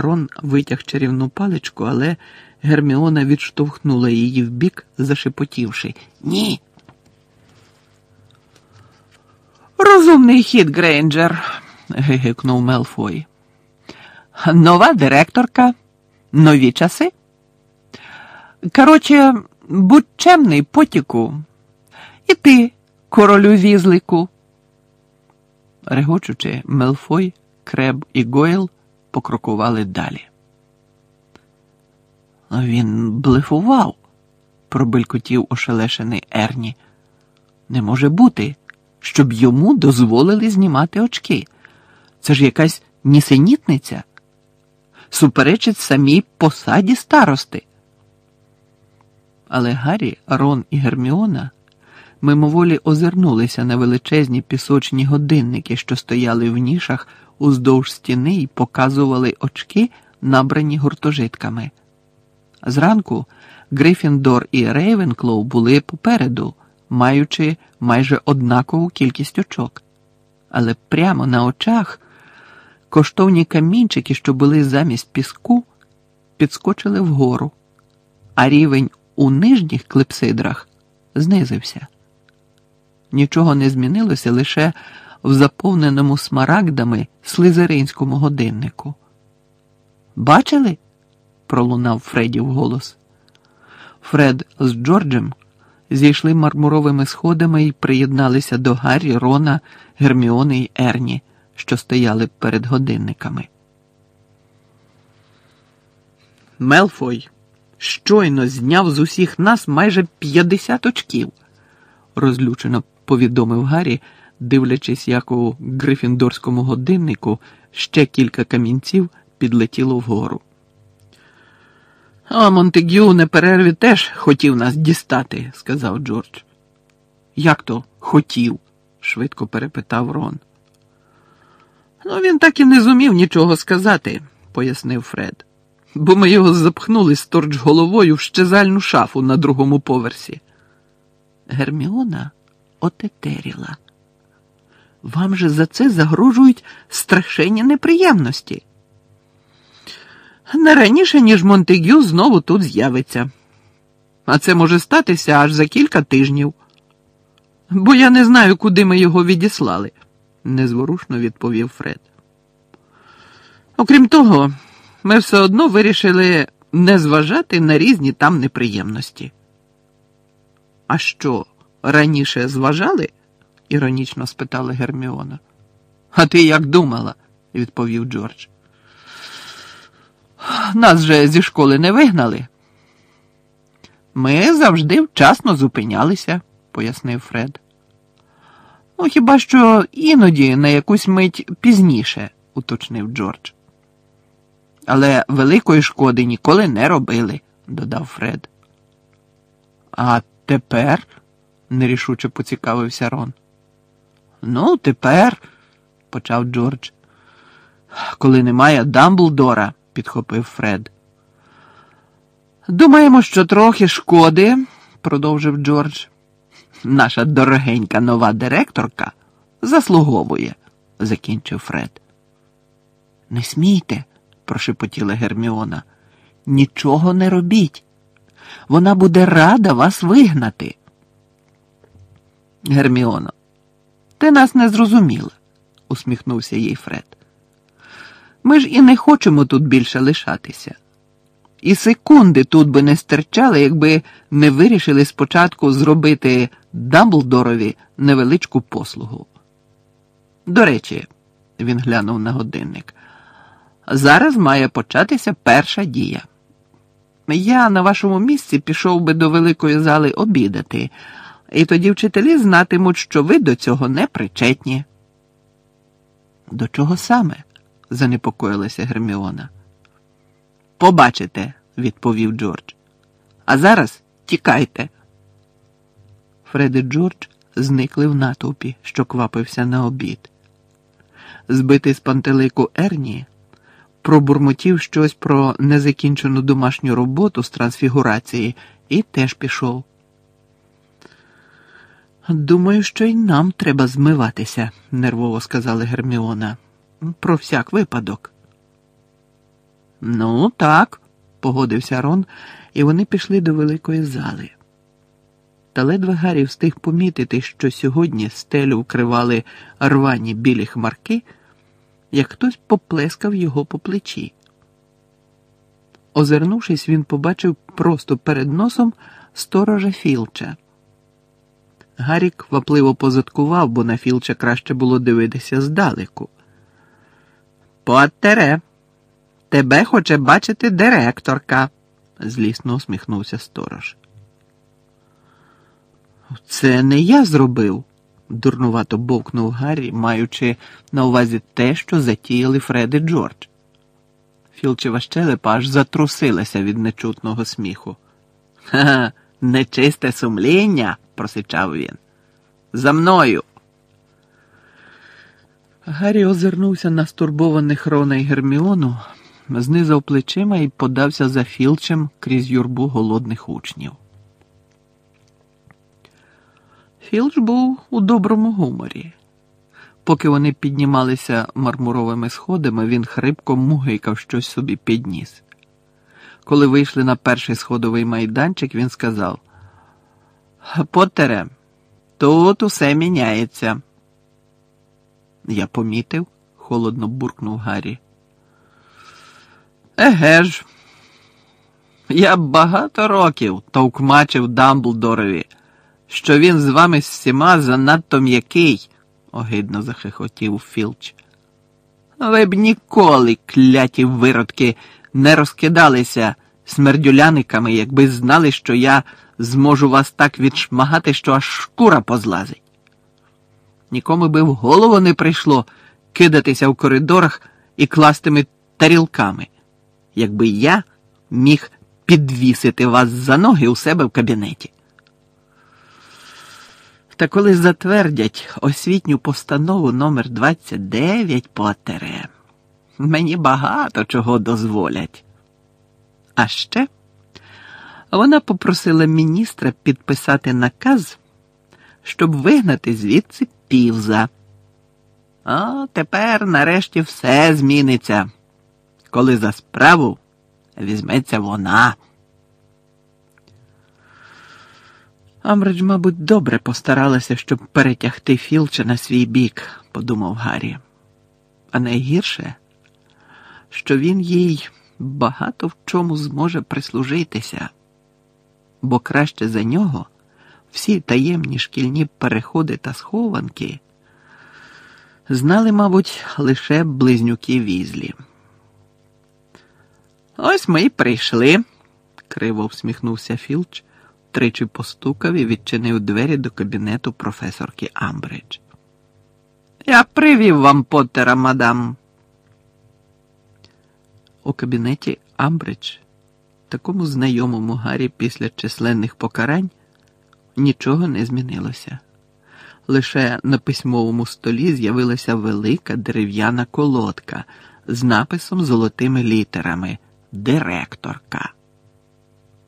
Рон витяг чарівну паличку, але Герміона відштовхнула її вбік, зашепотівши Ні. Розумний хід, Грейнджер, гигикнув Мелфой. Нова директорка, нові часи. Короче, будь чемний потіку. І ти, королю візлику. Регочучи, Мелфой, Креб і Гойл покрокували далі. Він блефував, пробелькотів ошелешений Ерні. Не може бути, щоб йому дозволили знімати очки. Це ж якась нісенітниця. Суперечить самій посаді старости. Але Гаррі, Рон і Герміона мимоволі озирнулися на величезні пісочні годинники, що стояли в нішах уздовж стіни і показували очки, набрані гуртожитками. Зранку Грифіндор і Рейвенклоу були попереду, маючи майже однакову кількість очок. Але прямо на очах коштовні камінчики, що були замість піску, підскочили вгору, а рівень у нижніх клепсидрах знизився. Нічого не змінилося лише в заповненому смарагдами слизеринському годиннику. Бачили? пролунав Фредів голос. Фред з Джорджем зійшли мармуровими сходами і приєдналися до Гаррі, Рона, Герміони й Ерні, що стояли перед годинниками. Мелфой щойно зняв з усіх нас майже 50 очків, розлючено повідомив Гаррі, дивлячись, як у грифіндорському годиннику ще кілька камінців підлетіло вгору. А Монтегю на перерві теж хотів нас дістати, сказав Джордж. Як то хотів? швидко перепитав Рон. Ну, він так і не зумів нічого сказати, пояснив Фред, бо ми його запхнули сторч головою в щезальну шафу на другому поверсі. Герміона отетеріла. Вам же за це загрожують страшенні неприємності. Не раніше, ніж Монтегю знову тут з'явиться. А це може статися аж за кілька тижнів. Бо я не знаю, куди ми його відіслали, незворушно відповів Фред. Окрім того, ми все одно вирішили не зважати на різні там неприємності. А що, раніше зважали? Іронічно спитала Герміона. А ти як думала? відповів Джордж. Нас же зі школи не вигнали. Ми завжди вчасно зупинялися, пояснив Фред. Ну, хіба що іноді на якусь мить пізніше, уточнив Джордж. Але великої шкоди ніколи не робили, додав Фред. А тепер? нерішуче поцікавився Рон. Ну, тепер, почав Джордж. Коли немає Дамблдора підхопив Фред. Думаємо, що трохи шкоди, продовжив Джордж. Наша дорогенька нова директорка заслуговує, закінчив Фред. Не смійте, прошепотіла Герміона. Нічого не робіть. Вона буде рада вас вигнати. Герміоно, ти нас не зрозуміла, усміхнувся їй Фред. Ми ж і не хочемо тут більше лишатися. І секунди тут би не стирчали, якби не вирішили спочатку зробити Дамблдорові невеличку послугу. До речі, він глянув на годинник. Зараз має початися перша дія. Я на вашому місці пішов би до великої зали обідати, і тоді вчителі знатимуть, що ви до цього не причетні. До чого саме? занепокоїлася Герміона. Побачите, відповів Джордж. А зараз тікайте. Фред і Джордж зникли в натовпі, що квапився на обід. Збитий з пантелику Ерні пробурмотів щось про незакінчену домашню роботу з трансфігурації і теж пішов. Думаю, що й нам треба змиватися, нервово сказала Герміона про всяк випадок. Ну, так, погодився Рон, і вони пішли до великої зали. Та ледве Гаррі встиг помітити, що сьогодні стелю вкривали рвані білі хмарки, як хтось поплескав його по плечі. Озирнувшись, він побачив просто перед носом сторожа Філча. Гаррі квапливо позадкував, бо на Філча краще було дивитися здалеку. Поттере, тебе хоче бачити директорка, злісно усміхнувся сторож. Це не я зробив, дурнувато бовкнув Гаррі, маючи на увазі те, що затіяли Фред і Джордж. Філчева щелепа аж затрусилася від нечутного сміху. Ха, нечисте сумління, просичав він. За мною. Гаррі озирнувся на стурбованих Рона і Герміону, знизав плечима і подався за Філчем крізь юрбу голодних учнів. Філч був у доброму гуморі. Поки вони піднімалися мармуровими сходами, він хрипко мугикав щось собі підніс. Коли вийшли на перший сходовий майданчик, він сказав: Поттере, тут усе міняється. Я помітив, холодно буркнув Гаррі. Еге ж, я багато років товкмачив Дамблдорові, що він з вами всіма занадто м'який, огидно захихотів Філч. Ви б ніколи, кляті виродки, не розкидалися смердюляниками, якби знали, що я зможу вас так відшмагати, що аж шкура позлазить. Нікому би в голову не прийшло кидатися в коридорах і кластими тарілками, якби я міг підвісити вас за ноги у себе в кабінеті. Та коли затвердять освітню постанову номер 29 Поттере, мені багато чого дозволять. А ще вона попросила міністра підписати наказ, щоб вигнати звідси півза. А тепер нарешті все зміниться, коли за справу візьметься вона. Амбридж, мабуть, добре постаралася, щоб перетягти Філча на свій бік, подумав Гаррі. А найгірше, що він їй багато в чому зможе прислужитися, бо краще за нього всі таємні шкільні переходи та схованки знали, мабуть, лише близнюки візлі. Ось ми й прийшли, криво всміхнувся Філч, тричі постукав і відчинив двері до кабінету професорки Амбридж. Я привів вам Поттера, мадам. У кабінеті Амбридж, такому знайомому Гаррі після численних покарань, нічого не змінилося. Лише на письмовому столі з'явилася велика дерев'яна колодка з написом золотими літерами Директорка.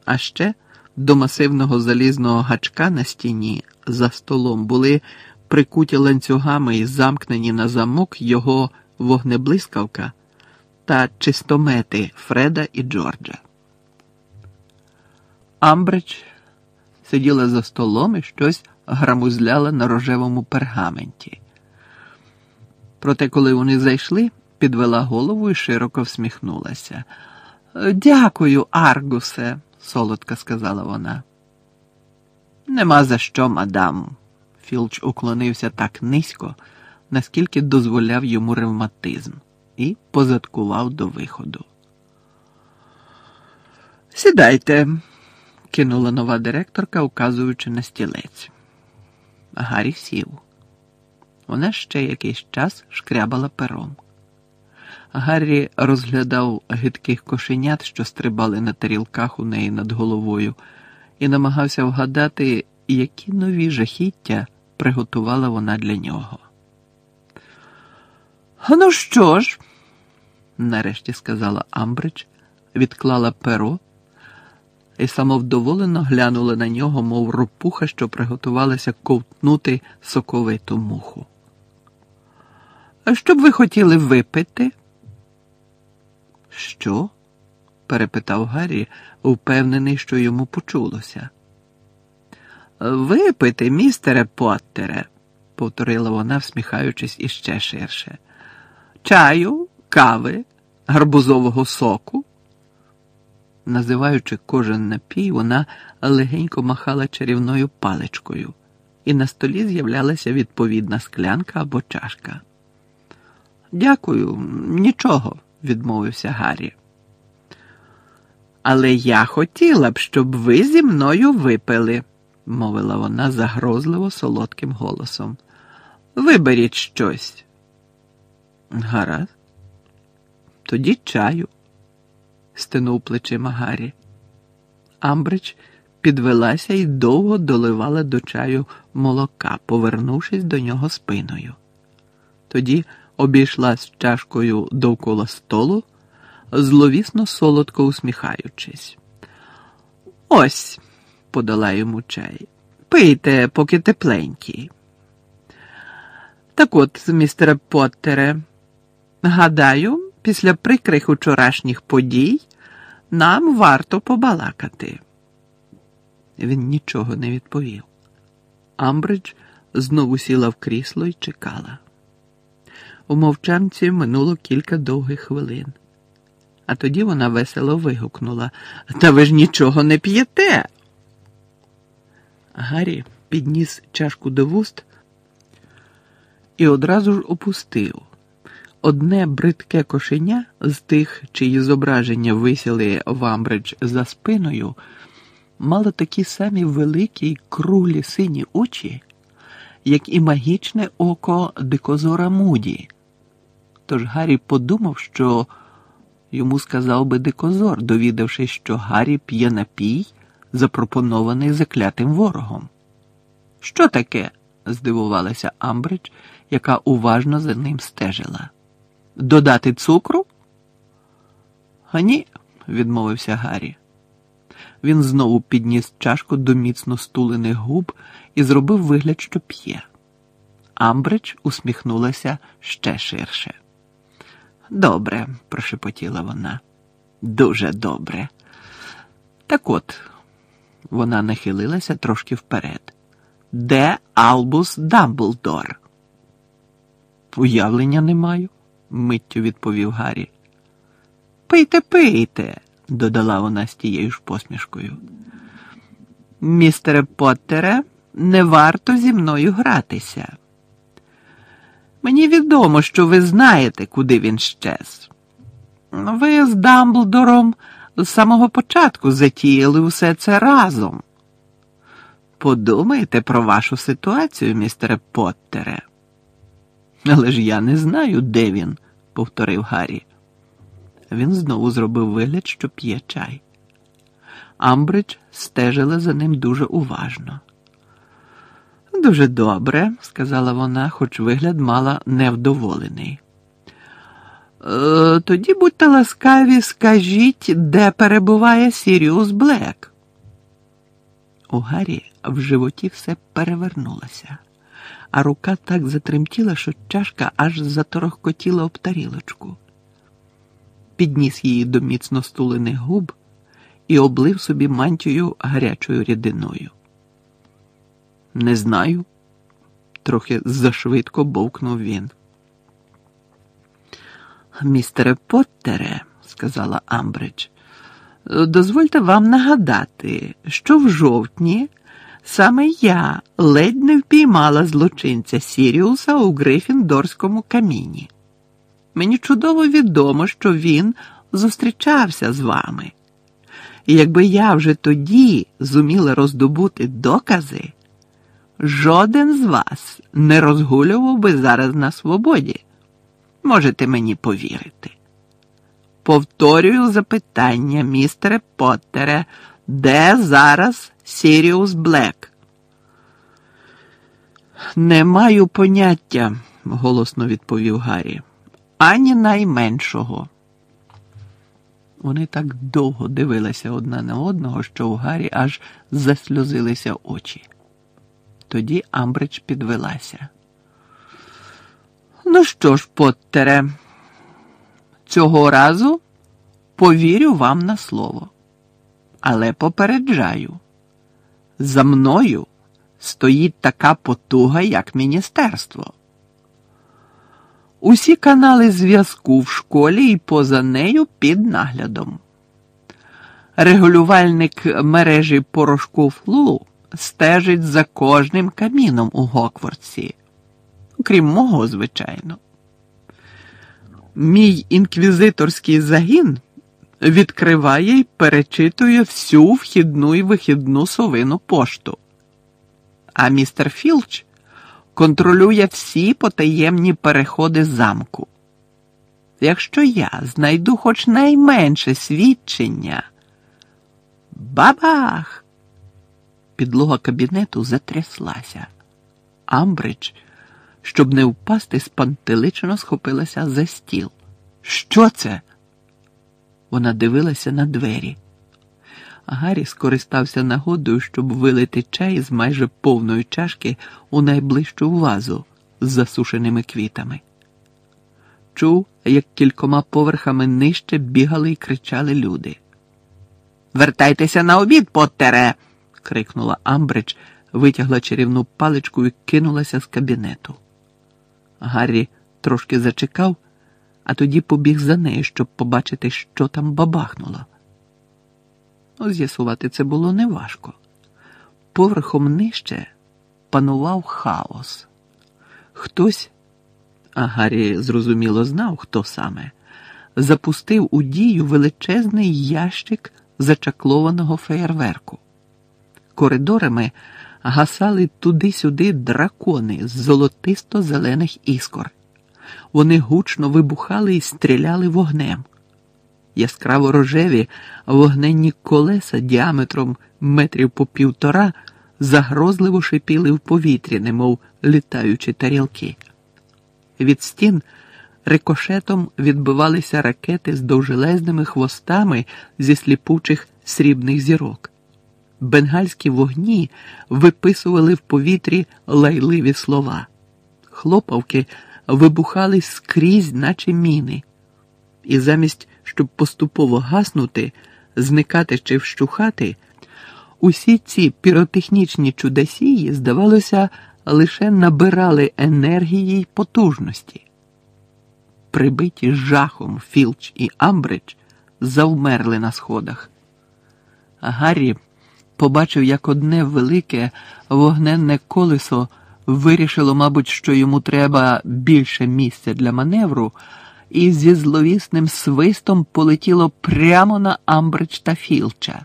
А ще до масивного залізного гачка на стіні за столом були прикуті ланцюгами і замкнені на замок його вогнеблискавка та чистомети Фреда і Джорджа. Амбридж сиділа за столом і щось грамузляла на рожевому пергаменті. Проте, коли вони зайшли, підвела голову і широко всміхнулася. Дякую, Аргусе, солодко сказала вона. Нема за що, мадам. Філч уклонився так низько, наскільки дозволяв йому ревматизм, і позадкував до виходу. Сідайте, кинула нова директорка, указуючи на стілець. Гаррі сів. Вона ще якийсь час шкрябала пером. Гаррі розглядав гидких кошенят, що стрибали на тарілках у неї над головою, і намагався вгадати, які нові жахіття приготувала вона для нього. Ну що ж, нарешті сказала Амбридж, відклала перо і самовдоволено глянула на нього, мов ропуха, що приготувалася ковтнути соковиту муху. А що б ви хотіли випити? Що? перепитав Гаррі, впевнений, що йому почулося. Випити, містере Поттере, повторила вона, всміхаючись іще ширше. Чаю, кави, гарбузового соку. Називаючи кожен напій, вона легенько махала чарівною паличкою, і на столі з'являлася відповідна склянка або чашка. Дякую, нічого, відмовився Гаррі. Але я хотіла б, щоб ви зі мною випили, мовила вона загрозливо солодким голосом. Виберіть щось. Гаразд. Тоді чаю, стинув плечима Гаррі. Амбридж підвелася і довго доливала до чаю молока, повернувшись до нього спиною. Тоді обійшла з чашкою довкола столу, зловісно солодко усміхаючись. Ось, подала йому чай. Пийте, поки тепленький. Так от, містере Поттере, гадаю, після прикрих учорашніх подій нам варто побалакати. Він нічого не відповів. Амбридж знову сіла в крісло і чекала. У мовчанці минуло кілька довгих хвилин. А тоді вона весело вигукнула Та ви ж нічого не п'єте. Гаррі підніс чашку до вуст і одразу ж опустив. Одне бридке кошеня з тих, чиї зображення висіли в Амбридж за спиною, мало такі самі великі й круглі сині очі, як і магічне око дикозора Муді. Тож Гаррі подумав, що йому сказав би дикозор, довідавшись, що Гаррі п'є напій, запропонований заклятим ворогом. Що таке? здивувалася Амбридж, яка уважно за ним стежила. Додати цукру? А ні, відмовився Гаррі. Він знову підніс чашку до міцно стулених губ і зробив вигляд, що п'є. Амбридж усміхнулася ще ширше. Добре, прошепотіла вона. Дуже добре. Так от, вона нахилилася трошки вперед. Де Албус Дамблдор? Уявлення не маю, миттю відповів Гаррі. Пийте, пийте, додала вона з тією ж посмішкою. Містере Поттере, не варто зі мною гратися. Мені відомо, що ви знаєте, куди він щез. Ви з Дамблдором з самого початку затіяли усе це разом. Подумайте про вашу ситуацію, містере Поттере. Але ж я не знаю, де він, повторив Гаррі. Він знову зробив вигляд, що п'є чай. Амбридж стежила за ним дуже уважно. Дуже добре, сказала вона, хоч вигляд мала невдоволений. «Е, тоді будьте ласкаві, скажіть, де перебуває Сіріус Блек. У Гаррі в животі все перевернулося, а рука так затремтіла, що чашка аж заторохкотіла об тарілочку. Підніс її до міцно стулених губ і облив собі мантію гарячою рідиною. Не знаю, трохи зашвидко бовкнув він. Містере Поттере, сказала Амбридж, дозвольте вам нагадати, що в жовтні саме я ледь не впіймала злочинця Сіріуса у Грифіндорському каміні. Мені чудово відомо, що він зустрічався з вами. І якби я вже тоді зуміла роздобути докази, жоден з вас не розгулював би зараз на свободі. Можете мені повірити. Повторюю запитання, містере Поттере, де зараз Сіріус Блек? Не маю поняття, голосно відповів Гаррі, ані найменшого. Вони так довго дивилися одна на одного, що у Гаррі аж засльозилися очі. Тоді Амбридж підвелася. Ну що ж, Поттере, цього разу повірю вам на слово. Але попереджаю, за мною стоїть така потуга, як міністерство. Усі канали зв'язку в школі і поза нею під наглядом. Регулювальник мережі порошку флу стежить за кожним каміном у Гокворці, крім мого, звичайно. Мій інквізиторський загін відкриває й перечитує всю вхідну і вихідну совину пошту. А містер Філч контролює всі потаємні переходи замку. Якщо я знайду хоч найменше свідчення, бабах! Підлога кабінету затряслася. Амбридж, щоб не впасти, спантеличено схопилася за стіл. Що це? Вона дивилася на двері. Гаррі скористався нагодою, щоб вилити чай з майже повної чашки у найближчу вазу з засушеними квітами. Чув, як кількома поверхами нижче бігали і кричали люди. Вертайтеся на обід, Поттере!» – крикнула Амбридж, витягла чарівну паличку і кинулася з кабінету. Гаррі трошки зачекав, а тоді побіг за нею, щоб побачити, що там бабахнуло. З'ясувати це було неважко. Поверхом нижче панував хаос. Хтось, а Гаррі зрозуміло знав, хто саме, запустив у дію величезний ящик зачаклованого феєрверку. Коридорами гасали туди-сюди дракони з золотисто-зелених іскор. Вони гучно вибухали і стріляли вогнем яскраво рожеві вогненні колеса діаметром метрів по півтора загрозливо шипіли в повітрі, немов літаючі тарілки. Від стін рикошетом відбивалися ракети з довжелезними хвостами зі сліпучих срібних зірок. Бенгальські вогні виписували в повітрі лайливі слова. Хлопавки вибухали скрізь, наче міни, і замість щоб поступово гаснути, зникати чи вщухати, усі ці піротехнічні чудосії, здавалося, лише набирали енергії й потужності. Прибиті жахом Філч і Амбридж завмерли на сходах. Гаррі побачив, як одне велике вогненне колесо вирішило, мабуть, що йому треба більше місця для маневру і зі зловісним свистом полетіло прямо на Амбридж та Філча.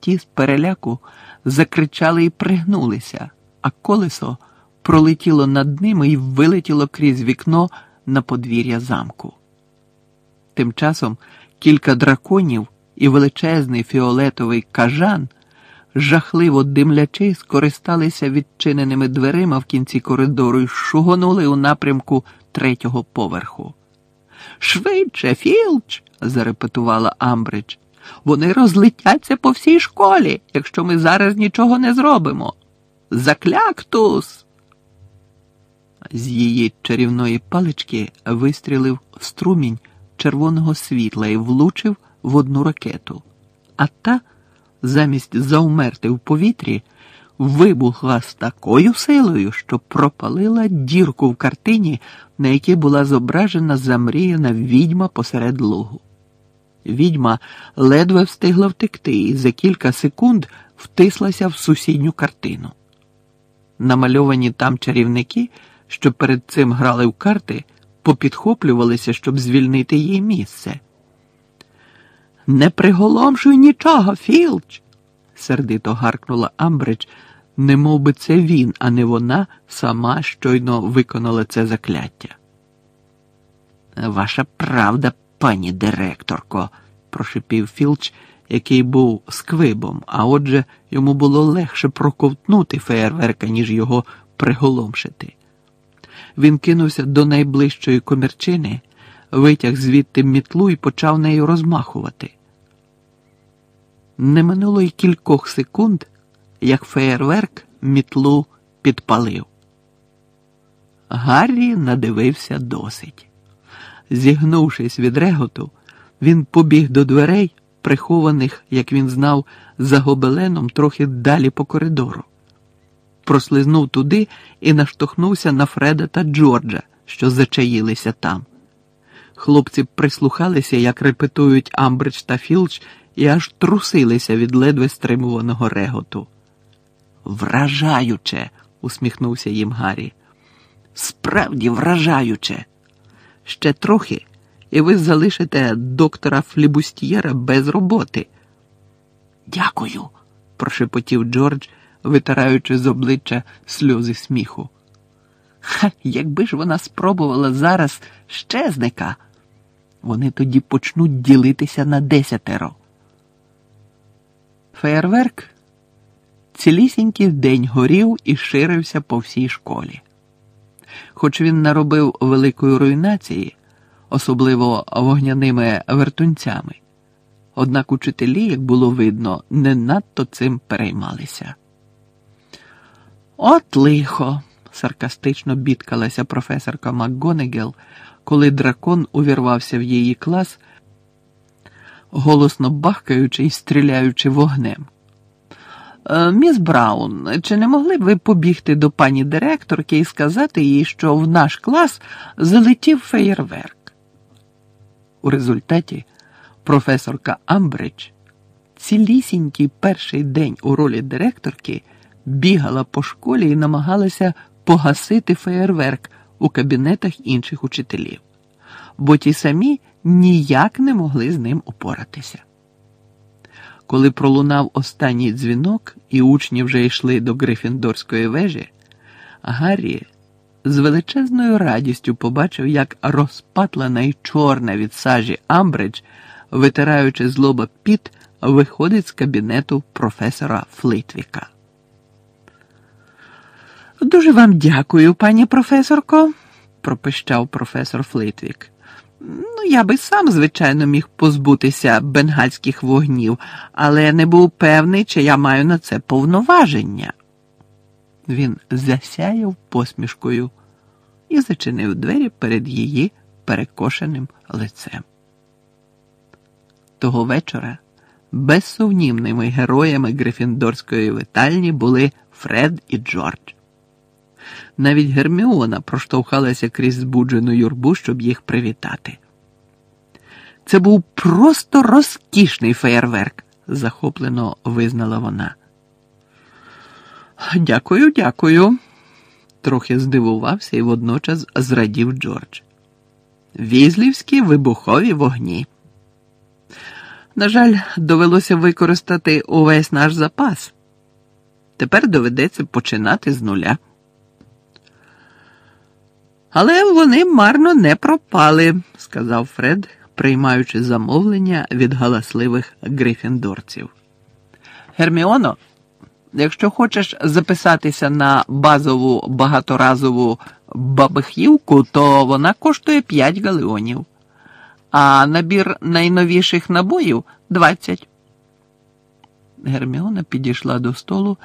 Ті з переляку закричали і пригнулися, а колесо пролетіло над ними і вилетіло крізь вікно на подвір'я замку. Тим часом кілька драконів і величезний фіолетовий кажан, жахливо димлячи, скористалися відчиненими дверима в кінці коридору і шугонули у напрямку третього поверху. Швидше, Філч, зарепетувала Амбридж. Вони розлетяться по всій школі, якщо ми зараз нічого не зробимо. Закляктус. З її чарівної палички вистрілив струмінь червоного світла і влучив в одну ракету, а та, замість заумерти в повітрі, вибухла з такою силою, що пропалила дірку в картині, на якій була зображена замріяна відьма посеред лугу. Відьма ледве встигла втекти і за кілька секунд втислася в сусідню картину. Намальовані там чарівники, що перед цим грали в карти, попідхоплювалися, щоб звільнити їй місце. Не приголомшуй нічого, Філч сердито гаркнула Амбридж, не мов би це він, а не вона сама щойно виконала це закляття. Ваша правда, пані директорко, прошипів Філч, який був сквибом, а отже, йому було легше проковтнути феєрверка, ніж його приголомшити. Він кинувся до найближчої комірчини, витяг звідти мітлу і почав нею розмахувати. Не минуло й кількох секунд, як феєрверк мітлу підпалив. Гаррі надивився досить. Зігнувшись від реготу, Він побіг до дверей, прихованих, як він знав, за гобеленом трохи далі по коридору. Прослизнув туди і наштовхнувся на Фреда та Джорджа, що зачаїлися там. Хлопці прислухалися, як репетують Амбридж та Філч, і аж трусилися від ледве стримуваного реготу. Вражаюче, усміхнувся їм Гаррі. Справді вражаюче. Ще трохи, і ви залишите доктора Флібустьєра без роботи. Дякую, прошепотів Джордж, витираючи з обличчя сльози сміху. Ха, якби ж вона спробувала зараз щезника, вони тоді почнуть ділитися на десятеро. Феєрверк цілісінький день горів і ширився по всій школі. Хоч він наробив великої руйнації, особливо вогняними вертунцями, однак учителі, як було видно, не надто цим переймалися. От лихо, саркастично бідкалася професорка МакГонегел, коли дракон увірвався в її клас, голосно бахкаючи і стріляючи вогнем. «Е, Міс Браун, чи не могли б ви побігти до пані директорки і сказати їй, що в наш клас залетів феєрверк? У результаті професорка Амбридж цілісінький перший день у ролі директорки бігала по школі і намагалася погасити феєрверк у кабінетах інших учителів, бо ті самі ніяк не могли з ним упоратися. Коли пролунав останній дзвінок, і учні вже йшли до Грифіндорської вежі, Гаррі з величезною радістю побачив, як розпатлена й чорна від сажі Амбридж, витираючи з лоба піт, виходить з кабінету професора Флитвіка. Дуже вам дякую, пані професорко, пропищав професор Флитвік. Ну, я би сам, звичайно, міг позбутися бенгальських вогнів, але не був певний, чи я маю на це повноваження. Він засяяв посмішкою і зачинив двері перед її перекошеним лицем. Того вечора безсумнівними героями Грифіндорської витальні були Фред і Джордж. Навіть Герміона проштовхалася крізь збуджену юрбу, щоб їх привітати. Це був просто розкішний феєрверк, захоплено визнала вона. Дякую, дякую, трохи здивувався і водночас зрадів Джордж. Візлівські вибухові вогні. На жаль, довелося використати увесь наш запас. Тепер доведеться починати з нуля. Але вони марно не пропали, сказав Фред, приймаючи замовлення від галасливих грифіндорців. Герміоно, якщо хочеш записатися на базову багаторазову бабихівку, то вона коштує 5 галеонів, а набір найновіших набоїв 20. Герміона підійшла до столу,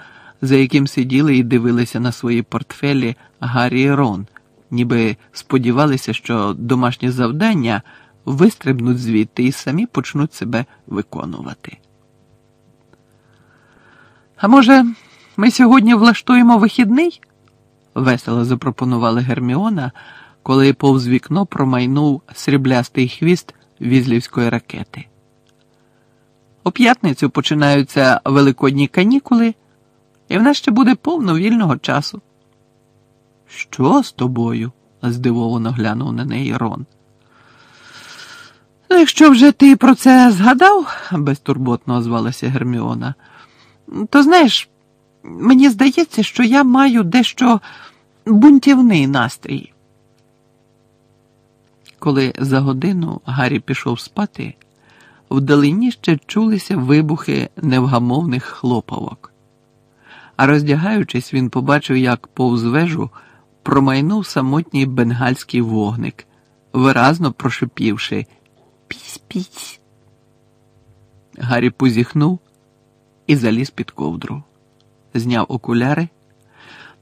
за яким сиділи і дивилися на свої портфелі Гаррі Рон ніби сподівалися, що домашні завдання вистрибнуть звідти і самі почнуть себе виконувати. А може, ми сьогодні влаштуємо вихідний? весело запропонувала Герміона, коли повз вікно промайнув сріблястий хвіст візлівської ракети. У п'ятницю починаються великодні канікули, і в нас ще буде повно вільного часу. Що з тобою? здивовано глянув на неї Рон. Ну, якщо вже ти про це згадав, безтурботно озвалася Герміона, то знаєш, мені здається, що я маю дещо бунтівний настрій. Коли за годину Гаррі пішов спати, вдалині ще чулися вибухи невгамовних хлопавок. А роздягаючись, він побачив, як повз вежу промайнув самотній бенгальський вогник, виразно прошипівши Пісь-пісь. Гаррі позіхнув і заліз під ковдру, зняв окуляри,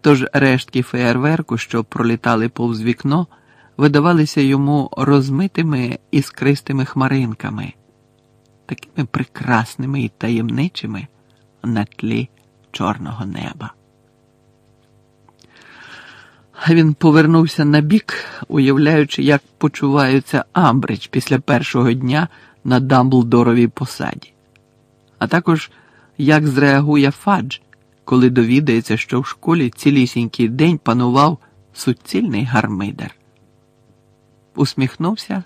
тож рештки феєрверку, що пролітали повз вікно, видавалися йому розмитими іскристими хмаринками, такими прекрасними і таємничими на тлі чорного неба. Він повернувся на бік, уявляючи, як почуваються Амбридж після першого дня на Дамблдоровій посаді, а також як зреагує Фадж, коли довідається, що в школі цілісінький день панував суцільний гармидер. Усміхнувся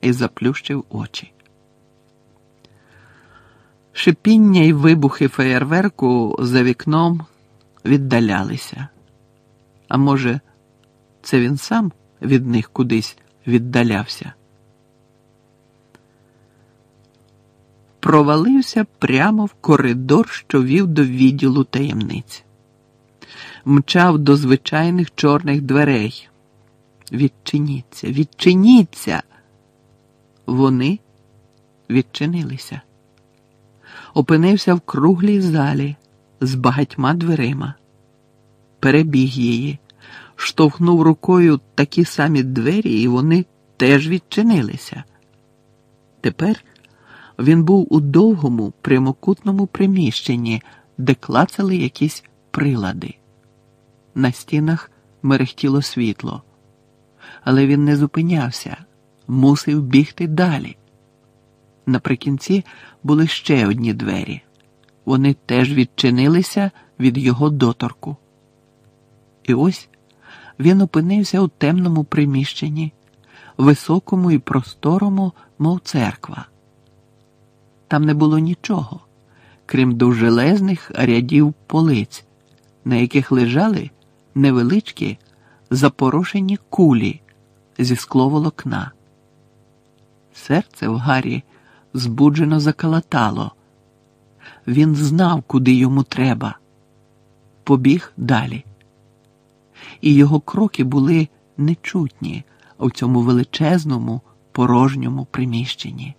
і заплющив очі. Шипіння й вибухи феєрверку за вікном віддалялися. А може, це він сам від них кудись віддалявся? Провалився прямо в коридор, що вів до відділу таємниць, мчав до звичайних чорних дверей. Відчиніться, відчиніться. Вони відчинилися. Опинився в круглій залі з багатьма дверима перебіг її, штовхнув рукою такі самі двері, і вони теж відчинилися. Тепер він був у довгому прямокутному приміщенні, де клацали якісь прилади. На стінах мерехтіло світло, але він не зупинявся, мусив бігти далі. Наприкінці були ще одні двері. Вони теж відчинилися від його доторку. І ось він опинився у темному приміщенні, високому і просторому, мов церква. Там не було нічого, крім довжелезних рядів полиць, на яких лежали невеличкі запорошені кулі зі скловолокна. Серце в Гаррі збуджено закалатало. Він знав, куди йому треба. Побіг далі і його кроки були нечутні у цьому величезному порожньому приміщенні.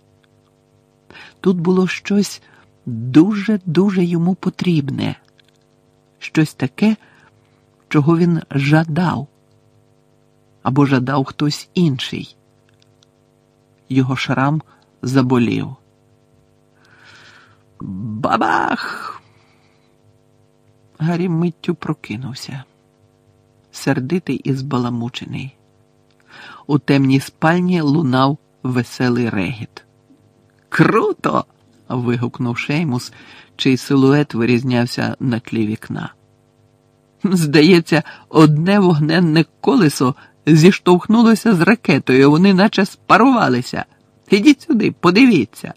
Тут було щось дуже-дуже йому потрібне, щось таке, чого він жадав або жадав хтось інший. Його шрам заболів. Бабах! Гаррі миттю прокинувся сердитий і збаламучений. У темній спальні лунав веселий регіт. Круто! вигукнув Шеймус, чий силует вирізнявся на тлі вікна. Здається, одне вогненне колесо зіштовхнулося з ракетою, вони наче спарувалися. Ідіть сюди, подивіться.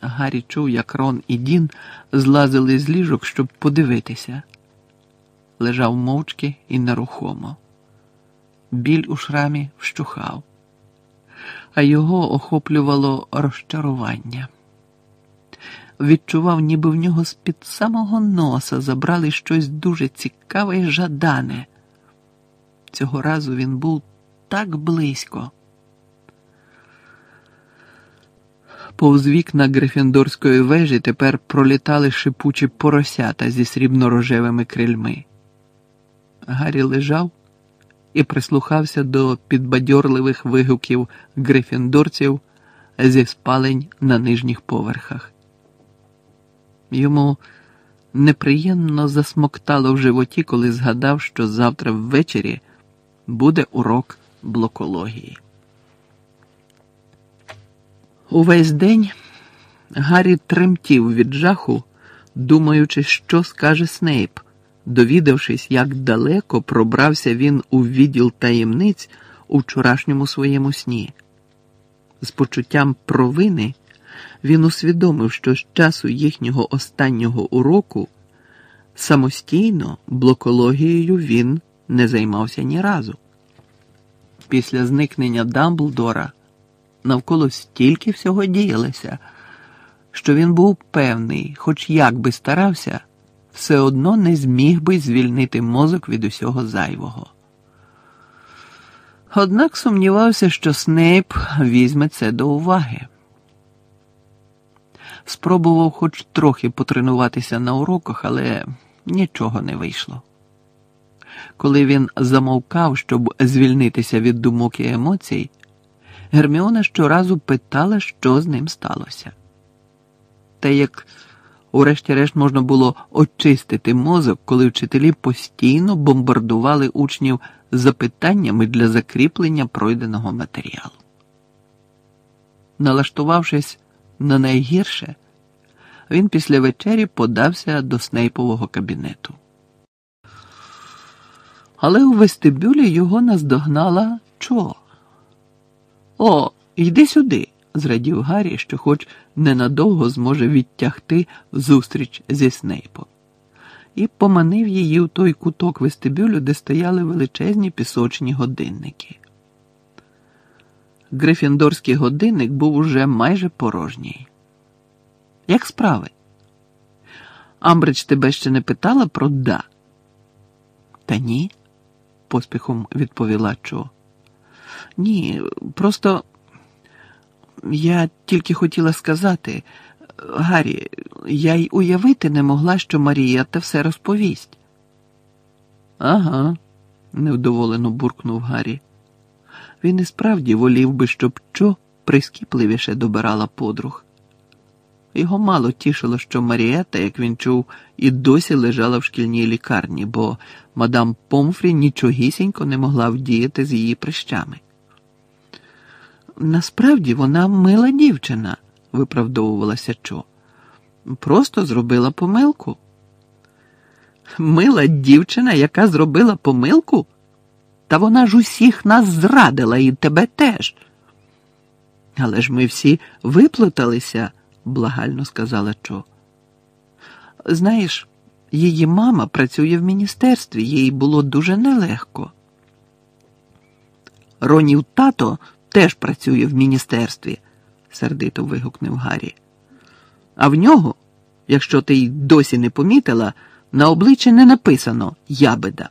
Гаррі чув, як Рон і Дін злазили з ліжок, щоб подивитися лежав мовчки і нерухомо. Біль у шрамі вщухав, а його охоплювало розчарування. Відчував, ніби в нього з-під самого носа забрали щось дуже цікаве і жадане. Цього разу він був так близько. Повз вікна Грифіндорської вежі тепер пролітали шипучі поросята зі срібно-рожевими крильми. Гаррі лежав і прислухався до підбадьорливих вигуків грифіндорців зі спалень на нижніх поверхах. Йому неприємно засмоктало в животі, коли згадав, що завтра ввечері буде урок блокології. Увесь день Гаррі тремтів від жаху, думаючи, що скаже Снейп довідавшись, як далеко пробрався він у відділ таємниць у вчорашньому своєму сні. З почуттям провини він усвідомив, що з часу їхнього останнього уроку самостійно блокологією він не займався ні разу. Після зникнення Дамблдора навколо стільки всього діялося, що він був певний, хоч як би старався все одно не зміг би звільнити мозок від усього зайвого. Однак сумнівався, що Снейп візьме це до уваги. Спробував хоч трохи потренуватися на уроках, але нічого не вийшло. Коли він замовкав, щоб звільнитися від думок і емоцій, Герміона щоразу питала, що з ним сталося. Та як урешті-решт можна було очистити мозок, коли вчителі постійно бомбардували учнів запитаннями для закріплення пройденого матеріалу. Налаштувавшись на найгірше, він після вечері подався до Снейпового кабінету. Але у вестибюлі його наздогнала Чо. О, йди сюди, зрадів Гаррі, що хоч ненадовго зможе відтягти зустріч зі Снейпом, і поманив її у той куток вестибюлю, де стояли величезні пісочні годинники. Грифіндорський годинник був уже майже порожній. Як справи? Амбридж тебе ще не питала про да? Та ні, поспіхом відповіла Чо. Ні, просто я тільки хотіла сказати, Гаррі, я й уявити не могла, що Марія те все розповість. Ага, невдоволено буркнув Гаррі. Він і справді волів би, щоб Чо прискіпливіше добирала подруг. Його мало тішило, що Марієта, як він чув, і досі лежала в шкільній лікарні, бо мадам Помфрі нічогісінько не могла вдіяти з її прищами. Насправді вона мила дівчина, виправдовувалася Чо. Просто зробила помилку. Мила дівчина, яка зробила помилку? Та вона ж усіх нас зрадила і тебе теж. Але ж ми всі виплуталися благально сказала Чо. Знаєш, її мама працює в міністерстві, їй було дуже нелегко. Ронів тато теж працює в міністерстві, сердито вигукнув Гаррі. А в нього, якщо ти й досі не помітила, на обличчі не написано ябеда.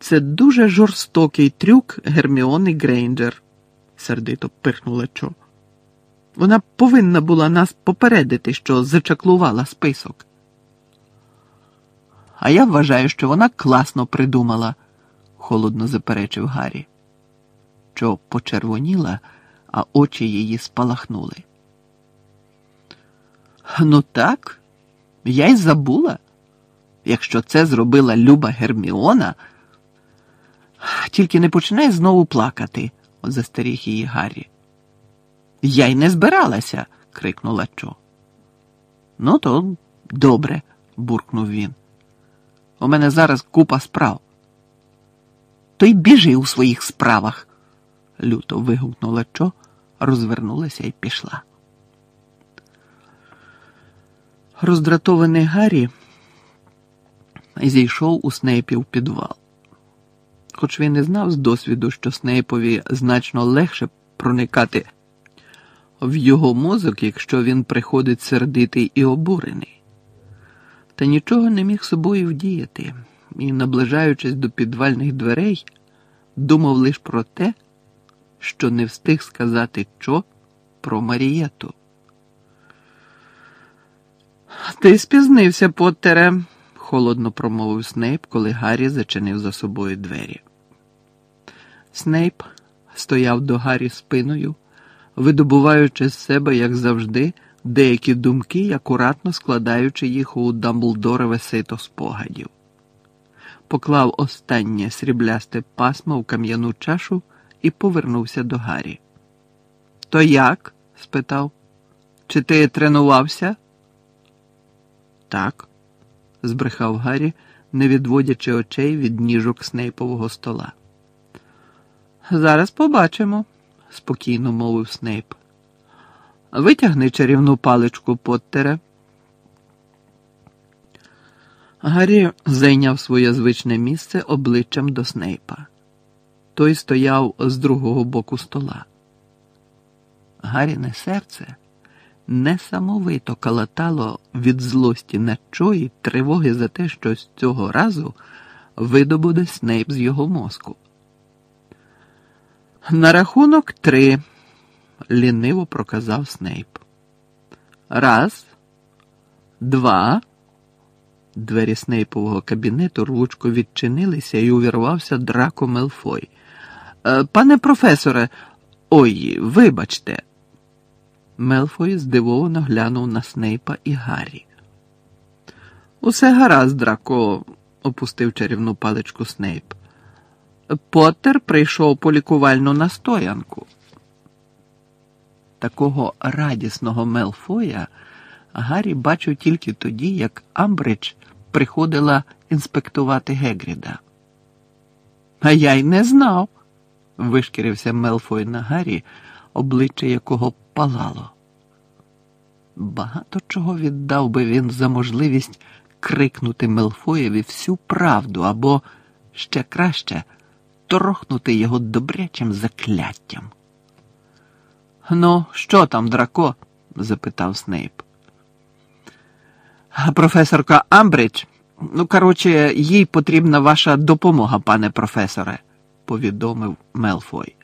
Це дуже жорстокий трюк Герміони Грейнджер, сердито пирхнула Чо. Вона повинна була нас попередити, що зачаклувала список. А я вважаю, що вона класно придумала, холодно заперечив Гаррі. Що почервоніла, а очі її спалахнули. Ну так, я й забула. Якщо це зробила Люба Герміона, тільки не починай знову плакати, застеріг її Гаррі. Я й не збиралася, крикнула Чо. Ну, то добре, буркнув він. У мене зараз купа справ. То й біжи у своїх справах, люто вигукнула Чо, розвернулася і пішла. Роздратований Гаррі зійшов у Снейпів підвал. Хоч він і знав з досвіду, що Снейпові значно легше проникати в його мозок, якщо він приходить сердитий і обурений, та нічого не міг собою вдіяти і, наближаючись до підвальних дверей, думав лише про те, що не встиг сказати що про Марієту. Ти спізнився, Поттере, холодно промовив Снейп, коли Гаррі зачинив за собою двері. Снейп стояв до Гаррі спиною видобуваючи з себе, як завжди, деякі думки й акуратно складаючи їх у Дамблдорове сито спогадів. Поклав останнє сріблясте пасмо в кам'яну чашу і повернувся до Гаррі. То як? спитав. Чи ти тренувався? Так, збрехав Гаррі, не відводячи очей від ніжок снейпового стола. Зараз побачимо спокійно мовив Снейп. Витягни чарівну паличку Поттере. Гаррі зайняв своє звичне місце обличчям до Снейпа. Той стояв з другого боку стола. Гаріне серце несамовито калатало від злості на чої тривоги за те, що з цього разу видобуде Снейп з його мозку. На рахунок три, ліниво проказав Снейп. Раз, два, Двері Снейпового кабінету рвучко відчинилися і увірвався драко Мелфой. «Е, Пане професоре, ой, вибачте. Мелфой здивовано глянув на Снейпа і Гаррі. Усе гаразд, драко, опустив чарівну паличку Снейп. Поттер прийшов по лікувальну настоянку. Такого радісного Мелфоя Гаррі бачив тільки тоді, як Амбридж приходила інспектувати Гегріда. А я й не знав, вишкірився Мелфой на Гаррі, обличчя якого палало. Багато чого віддав би він за можливість крикнути Мелфоєві всю правду або ще краще торохнути його добрячим закляттям. Ну, що там, драко? запитав Снейп. Професорка Амбридж, ну, коротше, їй потрібна ваша допомога, пане професоре, повідомив Мелфой.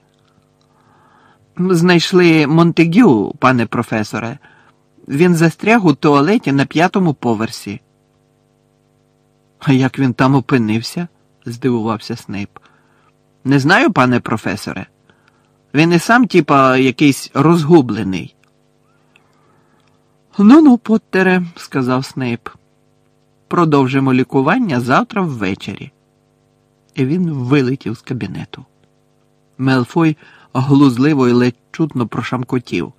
Знайшли Монтегю, пане професоре. Він застряг у туалеті на п'ятому поверсі. А як він там опинився? здивувався Снейп. Не знаю, пане професоре. Він і сам, типа, якийсь розгублений. Ну ну, Поттере, сказав Снейп. Продовжимо лікування завтра ввечері. І він вилетів з кабінету. Мелфой глузливо і ледь чутно прошамкотів.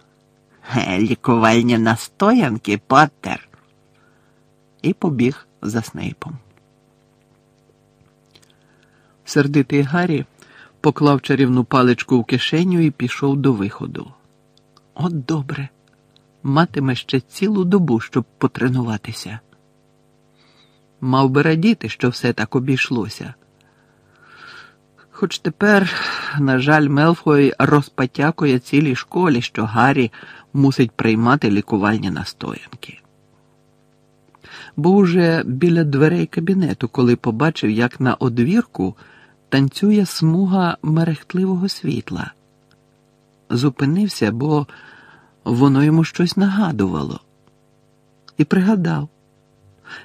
Лікувальні настоянки, Поттер. І побіг за Снейпом. Сердитий Гаррі поклав чарівну паличку в кишеню і пішов до виходу. От добре, матиме ще цілу добу, щоб потренуватися. Мав би радіти, що все так обійшлося. Хоч тепер, на жаль, Мелфой розпатякує цілій школі, що Гаррі мусить приймати лікувальні настоянки. Був уже біля дверей кабінету, коли побачив, як на одвірку танцює смуга мерехтливого світла. Зупинився, бо воно йому щось нагадувало. І пригадав,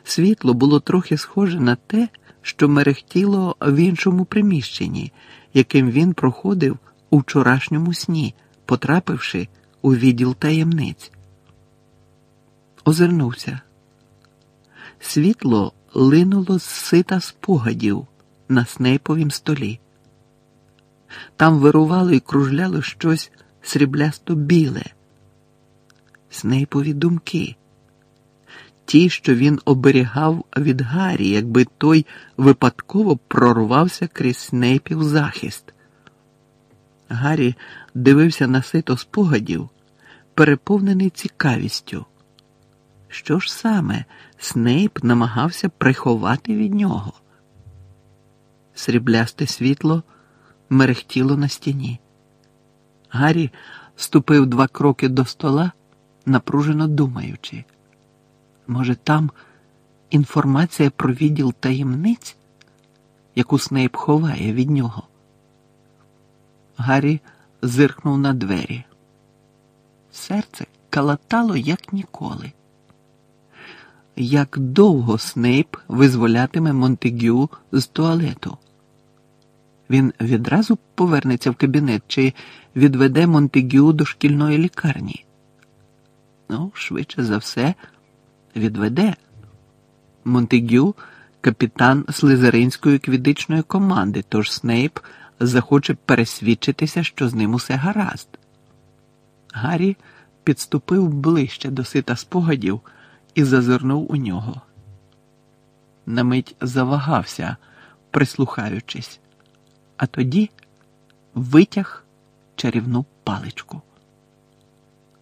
світло було трохи схоже на те, що мерехтіло в іншому приміщенні, яким він проходив у вчорашньому сні, потрапивши у відділ таємниць. Озирнувся. Світло линуло з сита спогадів на снейповім столі. Там вирувало і кружляло щось сріблясто біле. Снейпові думки, ті, що він оберігав від Гаррі, якби той випадково прорвався крізь Снейпів захист. Гаррі дивився на сито спогадів, переповнений цікавістю. Що ж саме Снейп намагався приховати від нього? Сріблясте світло мерехтіло на стіні. Гаррі ступив два кроки до стола, напружено думаючи. Може, там інформація про відділ таємниць, яку Снейп ховає від нього? Гаррі зиркнув на двері. Серце калатало, як ніколи. Як довго Снейп визволятиме Монтегю з туалету? Він відразу повернеться в кабінет чи відведе Монтегю до шкільної лікарні? Ну, швидше за все, відведе. Монтегю капітан слизеринської квідичної команди, тож Снейп захоче пересвідчитися, що з ним усе гаразд. Гаррі підступив ближче до сита спогадів і зазирнув у нього. На мить завагався, прислухаючись, а тоді витяг чарівну паличку.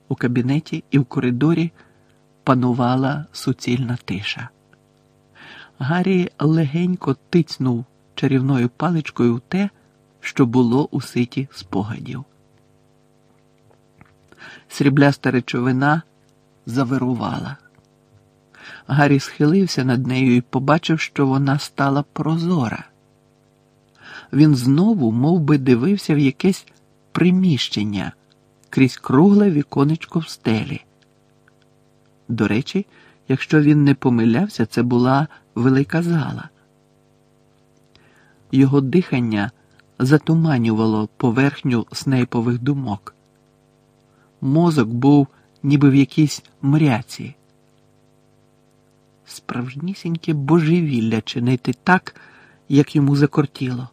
У кабінеті і в коридорі панувала суцільна тиша. Гаррі легенько тицнув чарівною паличкою в те, що було у ситі спогадів. Срібляста речовина завирувала. Гаррі схилився над нею і побачив, що вона стала прозора. Він знову мов би, дивився в якесь приміщення крізь кругле віконечко в стелі. До речі, Якщо він не помилявся, це була велика зала. Його дихання затуманювало поверхню снейпових думок. Мозок був ніби в якійсь мряці. Справжнісіньке божевілля чинити так, як йому закортіло.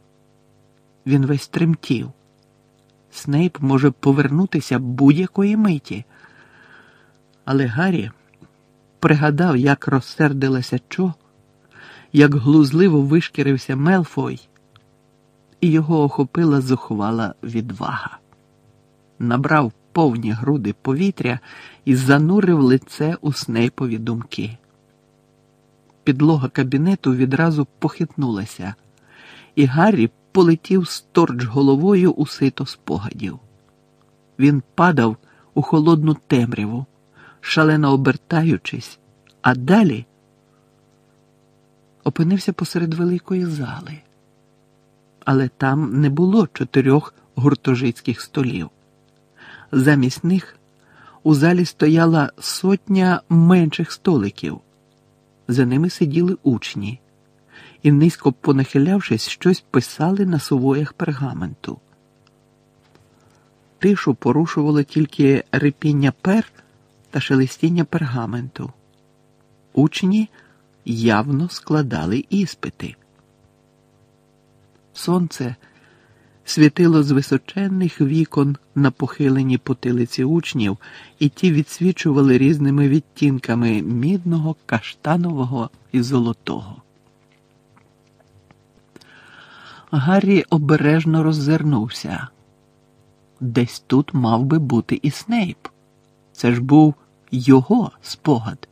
Він весь тремтів. Снейп може повернутися будь-якої миті. Але Гаррі пригадав, як розсердилася Чо, як глузливо вишкірився Мелфой, і його охопила зухвала відвага. Набрав повні груди повітря і занурив лице у снейпові думки. Підлога кабінету відразу похитнулася, і Гаррі полетів сторч головою у сито спогадів. Він падав у холодну темряву, шалено обертаючись, а далі опинився посеред великої зали. Але там не було чотирьох гуртожитських столів. Замість них у залі стояла сотня менших столиків. За ними сиділи учні і, низько понахилявшись, щось писали на сувоях пергаменту. Тишу порушувало тільки репіння пер та шелестіння пергаменту. Учні явно складали іспити. Сонце світило з височенних вікон на похилені потилиці учнів, і ті відсвічували різними відтінками мідного, каштанового і золотого. Гаррі обережно роззирнувся. Десь тут мав би бути і Снейп. Це ж був його спогад.